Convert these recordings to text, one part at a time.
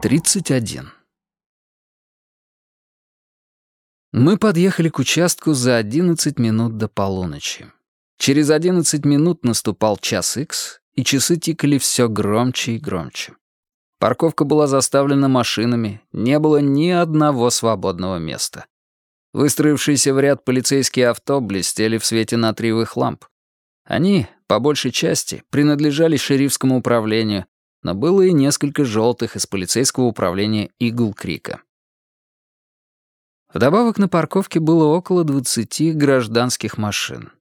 31. Мы подъехали к участку за 11 минут до полуночи. Через 11 минут наступал час икс, и часы тикали все громче и громче. Парковка была заставлена машинами, не было ни одного свободного места. Выстроившиеся в ряд полицейские авто блестели в свете натриевых ламп. Они, по большей части, принадлежали шерифскому управлению, но было и несколько желтых из полицейского управления Игл-Крика. Вдобавок на парковке было около 20 гражданских машин.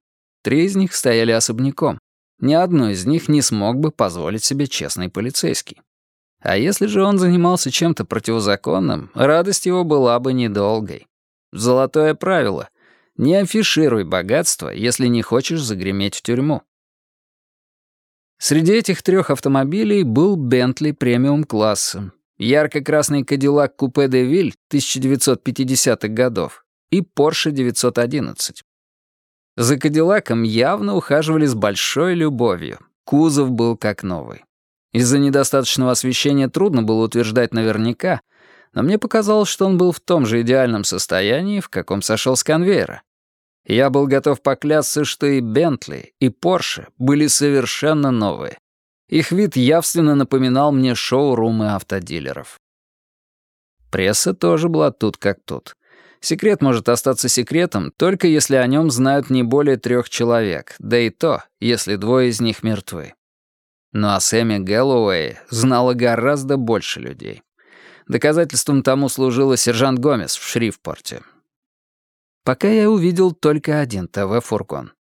Три из них стояли особняком. Ни одной из них не смог бы позволить себе честный полицейский. А если же он занимался чем-то противозаконным, радость его была бы недолгой. Золотое правило — не афишируй богатство, если не хочешь загреметь в тюрьму. Среди этих трех автомобилей был Бентли премиум-класса, ярко-красный Кадиллак Купе де Виль 1950-х годов и Порше 911. За Кадиллаком явно ухаживали с большой любовью. Кузов был как новый. Из-за недостаточного освещения трудно было утверждать наверняка, но мне показалось, что он был в том же идеальном состоянии, в каком сошел с конвейера. Я был готов поклясться, что и Бентли, и Порше были совершенно новые. Их вид явственно напоминал мне шоу-румы автодилеров. Пресса тоже была тут как тут. Секрет может остаться секретом, только если о нем знают не более трех человек, да и то, если двое из них мертвы. Но о Сэме Гэллоуэе знало гораздо больше людей. Доказательством тому служила сержант Гомес в Шрифпорте. Пока я увидел только один ТВ-фургон.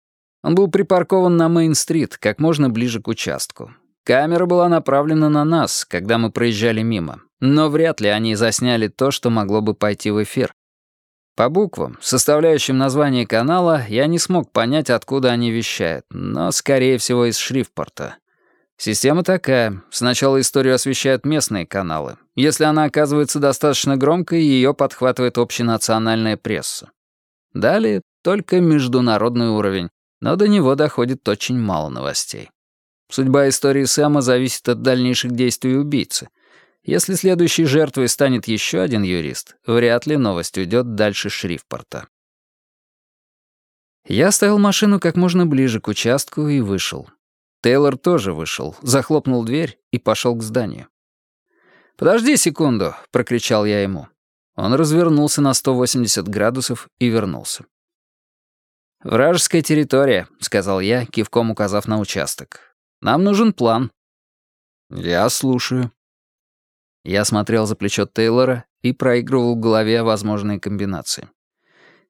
Он был припаркован на Мейн-стрит, как можно ближе к участку. Камера была направлена на нас, когда мы проезжали мимо, но вряд ли они засняли то, что могло бы пойти в эфир. По буквам, составляющим название канала, я не смог понять, откуда они вещают, но, скорее всего, из Шрифпорта. Система такая. Сначала историю освещают местные каналы. Если она оказывается достаточно громкой, ее подхватывает общенациональная пресса. Далее только международный уровень, но до него доходит очень мало новостей. Судьба истории Сэма зависит от дальнейших действий убийцы. Если следующей жертвой станет еще один юрист, вряд ли новость уйдет дальше Шрифпорта. Я оставил машину как можно ближе к участку и вышел. Тейлор тоже вышел, захлопнул дверь и пошел к зданию. «Подожди секунду», — прокричал я ему. Он развернулся на 180 градусов и вернулся. «Вражеская территория», — сказал я, кивком указав на участок. «Нам нужен план». «Я слушаю». Я смотрел за плечо Тейлора и проигрывал в голове возможные комбинации.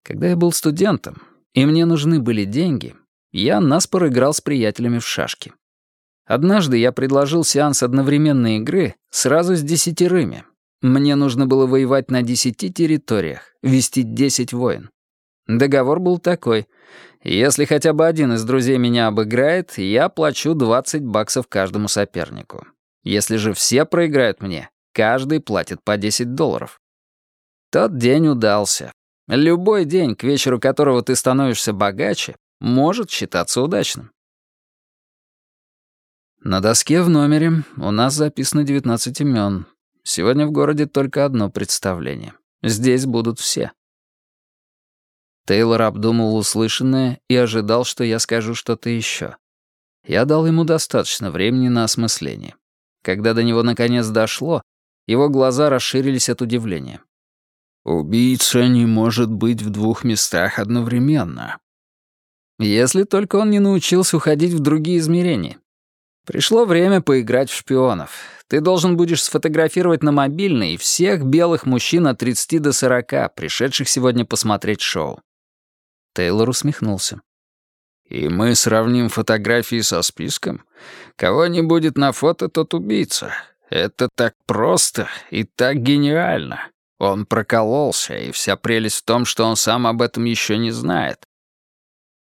Когда я был студентом, и мне нужны были деньги, я наспор играл с приятелями в шашки. Однажды я предложил сеанс одновременной игры сразу с десятерыми, мне нужно было воевать на десяти территориях, вести десять войн. Договор был такой. Если хотя бы один из друзей меня обыграет, я плачу 20 баксов каждому сопернику. Если же все проиграют мне, каждый платит по 10 долларов. Тот день удался. Любой день, к вечеру которого ты становишься богаче, может считаться удачным. На доске в номере у нас записано 19 имен, Сегодня в городе только одно представление. Здесь будут все. Тейлор обдумывал услышанное и ожидал, что я скажу что-то еще. Я дал ему достаточно времени на осмысление. Когда до него наконец дошло, его глаза расширились от удивления. «Убийца не может быть в двух местах одновременно». Если только он не научился уходить в другие измерения. Пришло время поиграть в шпионов. Ты должен будешь сфотографировать на мобильный всех белых мужчин от 30 до 40, пришедших сегодня посмотреть шоу. Тейлор усмехнулся. «И мы сравним фотографии со списком? Кого не будет на фото, тот убийца. Это так просто и так гениально. Он прокололся, и вся прелесть в том, что он сам об этом еще не знает.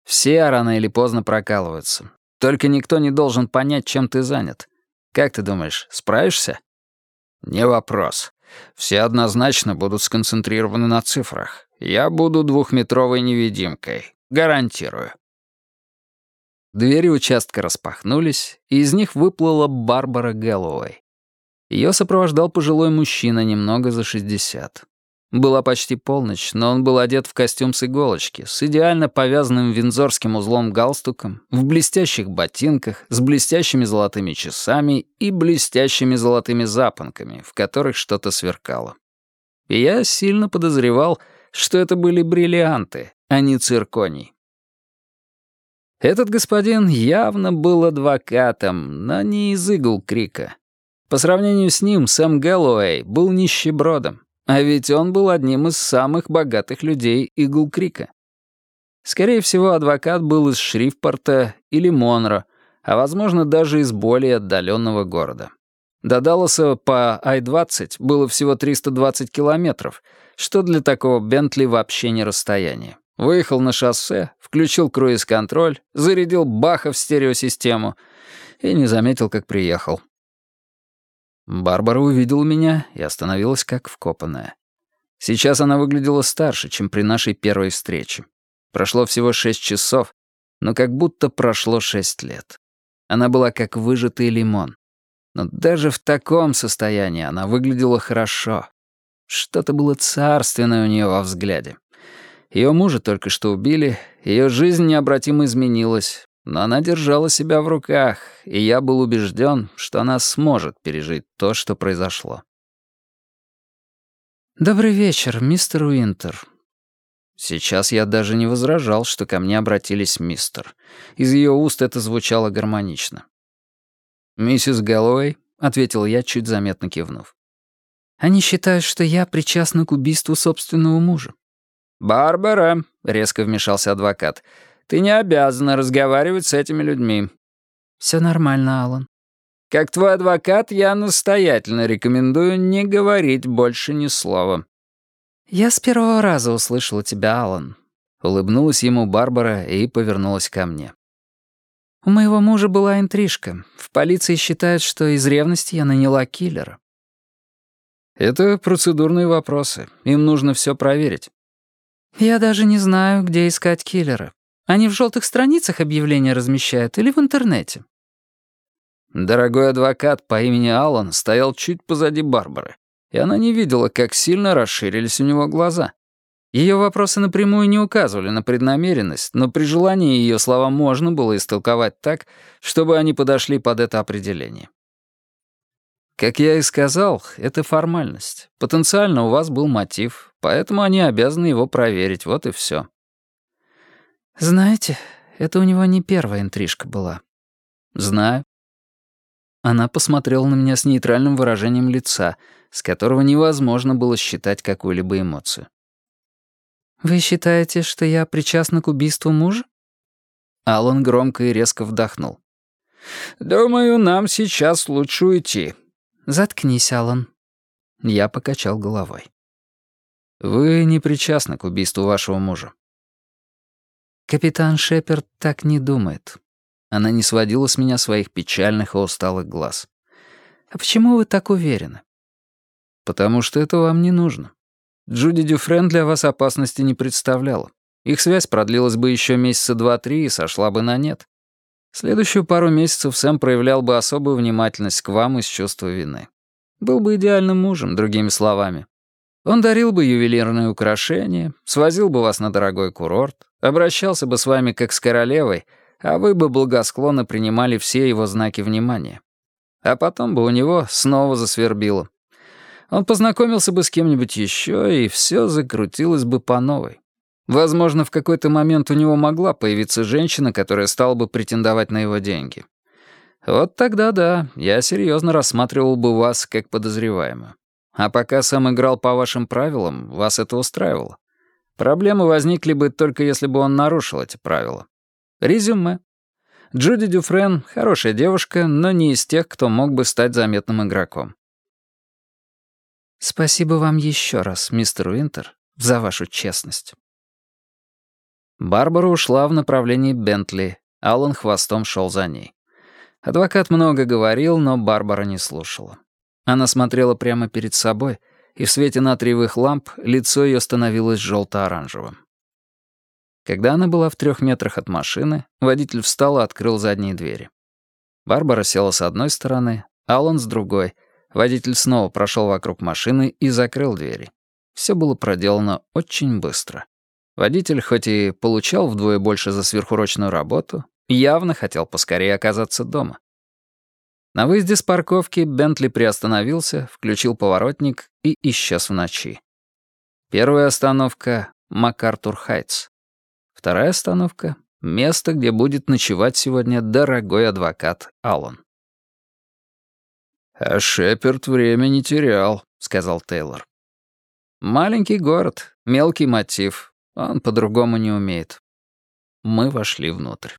Все рано или поздно прокалываются. Только никто не должен понять, чем ты занят. Как ты думаешь, справишься? Не вопрос. Все однозначно будут сконцентрированы на цифрах. Я буду двухметровой невидимкой. Гарантирую. Двери участка распахнулись, и из них выплыла Барбара Гэллоуэй. Ее сопровождал пожилой мужчина немного за 60. Была почти полночь, но он был одет в костюм с иголочки, с идеально повязанным винзорским узлом галстуком, в блестящих ботинках, с блестящими золотыми часами и блестящими золотыми запонками, в которых что-то сверкало. И я сильно подозревал, что это были бриллианты, а не цирконий. Этот господин явно был адвокатом, но не из игл Крика. По сравнению с ним, Сэм Гэллоуэй был нищебродом, а ведь он был одним из самых богатых людей Игл-Крика. Скорее всего, адвокат был из Шрифпорта или Монро, а, возможно, даже из более отдаленного города. До Далласа по Ай-20 было всего 320 километров, что для такого Бентли вообще не расстояние. Выехал на шоссе, включил круиз-контроль, зарядил Баха в стереосистему и не заметил, как приехал. Барбара увидела меня и остановилась как вкопанная. Сейчас она выглядела старше, чем при нашей первой встрече. Прошло всего шесть часов, но как будто прошло шесть лет. Она была как выжатый лимон. Но даже в таком состоянии она выглядела хорошо. Что-то было царственное у нее во взгляде. Ее мужа только что убили, ее жизнь необратимо изменилась, но она держала себя в руках, и я был убежден, что она сможет пережить то, что произошло. «Добрый вечер, мистер Уинтер». Сейчас я даже не возражал, что ко мне обратились мистер. Из ее уст это звучало гармонично. «Миссис Гэллоуэй», — ответил я, чуть заметно кивнув. «Они считают, что я причастна к убийству собственного мужа». «Барбара», — резко вмешался адвокат, — ты не обязана разговаривать с этими людьми». «Все нормально, Алан. «Как твой адвокат, я настоятельно рекомендую не говорить больше ни слова». «Я с первого раза услышала тебя, Алан», — улыбнулась ему Барбара и повернулась ко мне. «У моего мужа была интрижка. В полиции считают, что из ревности я наняла киллера». «Это процедурные вопросы. Им нужно все проверить». «Я даже не знаю, где искать киллера. Они в желтых страницах объявления размещают или в интернете?» Дорогой адвокат по имени Аллан стоял чуть позади Барбары, и она не видела, как сильно расширились у него глаза. Ее вопросы напрямую не указывали на преднамеренность, но при желании ее слова можно было истолковать так, чтобы они подошли под это определение. Как я и сказал, это формальность. Потенциально у вас был мотив, поэтому они обязаны его проверить, вот и все. «Знаете, это у него не первая интрижка была». «Знаю». Она посмотрела на меня с нейтральным выражением лица, с которого невозможно было считать какую-либо эмоцию. «Вы считаете, что я причастна к убийству мужа?» Алан громко и резко вдохнул. «Думаю, нам сейчас лучше уйти». «Заткнись, Алан». Я покачал головой. «Вы не причастны к убийству вашего мужа. Капитан Шеперд так не думает. Она не сводила с меня своих печальных и усталых глаз. «А почему вы так уверены?» «Потому что это вам не нужно. Джуди Дюфрен для вас опасности не представляла. Их связь продлилась бы еще месяца два-три и сошла бы на нет. Следующую пару месяцев Сэм проявлял бы особую внимательность к вам из чувства вины. Был бы идеальным мужем, другими словами. Он дарил бы ювелирные украшения, свозил бы вас на дорогой курорт, обращался бы с вами как с королевой, а вы бы благосклонно принимали все его знаки внимания. А потом бы у него снова засвербило. Он познакомился бы с кем-нибудь еще, и все закрутилось бы по новой. Возможно, в какой-то момент у него могла появиться женщина, которая стала бы претендовать на его деньги. Вот тогда да, я серьезно рассматривал бы вас как подозреваемую. А пока сам играл по вашим правилам, вас это устраивало. Проблемы возникли бы только если бы он нарушил эти правила. Резюме. Джуди Дюфрен — хорошая девушка, но не из тех, кто мог бы стать заметным игроком. Спасибо вам еще раз, мистер Уинтер, за вашу честность. Барбара ушла в направлении Бентли, Аллан хвостом шел за ней. Адвокат много говорил, но Барбара не слушала. Она смотрела прямо перед собой, и в свете натриевых ламп лицо ее становилось желто-оранжевым. Когда она была в трех метрах от машины, водитель встал и открыл задние двери. Барбара села с одной стороны, Аллан с другой. Водитель снова прошел вокруг машины и закрыл двери. Все было проделано очень быстро. Водитель, хоть и получал вдвое больше за сверхурочную работу, явно хотел поскорее оказаться дома. На выезде с парковки Бентли приостановился, включил поворотник и исчез в ночи. Первая остановка — МакАртур Хайтс. Вторая остановка — место, где будет ночевать сегодня дорогой адвокат Аллан. «А Шеперд время не терял», — сказал Тейлор. «Маленький город, мелкий мотив. Он по-другому не умеет». Мы вошли внутрь.